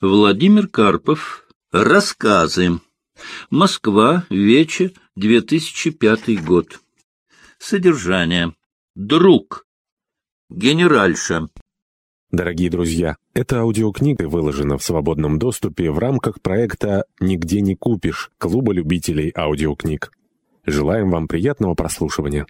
Владимир Карпов. Рассказы. Москва. Вече. 2005 год. Содержание. Друг. Генеральша. Дорогие друзья, эта аудиокнига выложена в свободном доступе в рамках проекта «Нигде не купишь» Клуба любителей аудиокниг. Желаем вам приятного прослушивания.